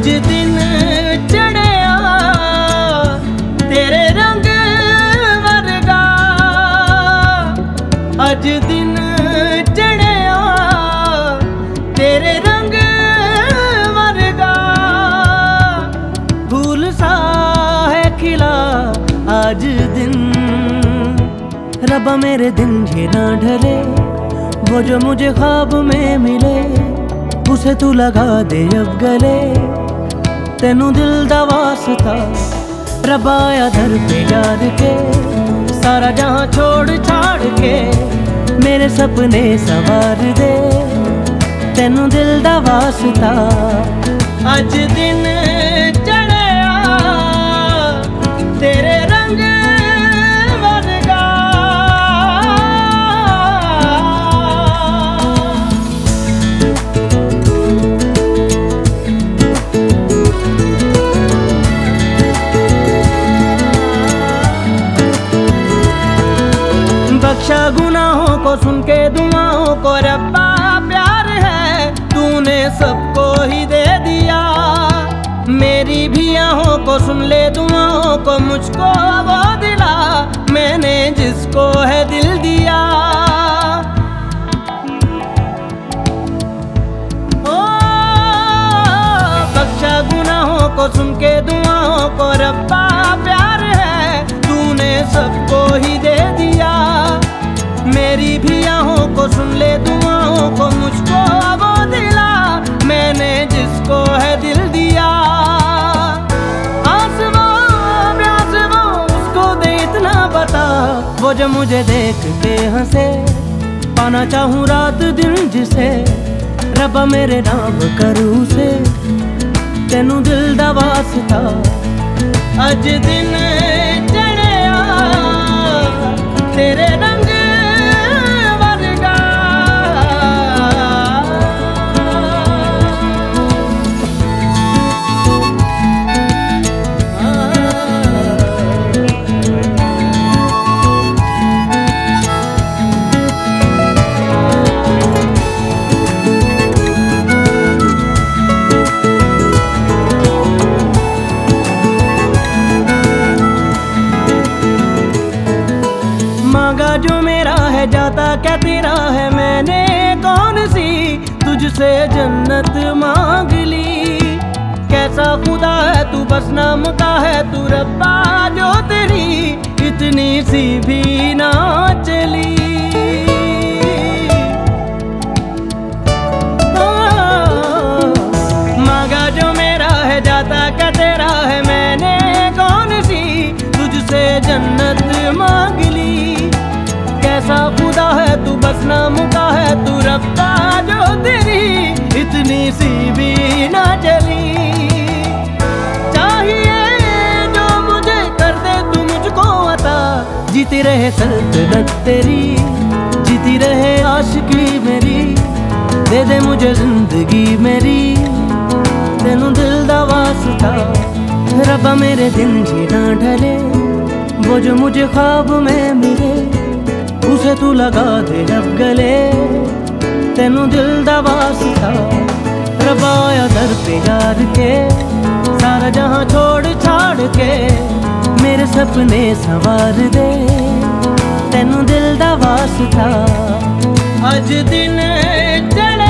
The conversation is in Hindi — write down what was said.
अज दिन चढ़या, तेरे रंग वर्गा अज दिन चढ़या, तेरे रंग वर्गा फूल सा है खिला अज दिन। रब मेरे दिन जेना ढले, वो जो मुझे ख्वाब में मिले, उसे तू लगा दे अब गले। तेनू दिल दा वास्ता रबाया दर पे याद के सारा जहाँ छोड़ छाड़ के मेरे सपने सवार दे तेनू दिल दा वास्ता अज दिन सबको ही दे दिया। मेरी भी आहों को सुन ले, दुआओं को मुझको वो दिला। मैंने जिसको है दिल दिया। ओ, बख्शा गुनाहों को सुन के, दुआओं को रब्बा प्यार है। तूने सबको वो जो मुझे देख के हंसे पाना चाहूँ रात दिन जिसे रबा मेरे नाम करूँ से तेनू दिल दा वास्ता अज दिन चढ़िया तेरे है जाता क्या तेरा है मैंने कौन सी? तुझसे जन्नत मांग ली। कैसा खुदा है तू, बस नाम का है तू, रब्बा जो तेरी। इतनी सी भी ना नाम का है तू रब्बा जो तेरी इतनी सी भी ना चली। चाहिए जो मुझे कर दे तू मुझको अता। जीती रहे सल्तनत तेरी, जीती रहे आशिकी मेरी। दे दे मुझे ज़िंदगी मेरी, तेनू दिल दा वास्ता। रब्बा मेरे दिन जी ना ढले, वो जो मुझे ख्वाब में मिले उसे तू लगा दे जब गले। तेनू दिल दा वास्ता रबाया दर पे यार के। सारा जहाँ छोड़ छाड़ के मेरे सपने सवार दे। तेनू दिल दा वास्ता अज दिन चढ़िया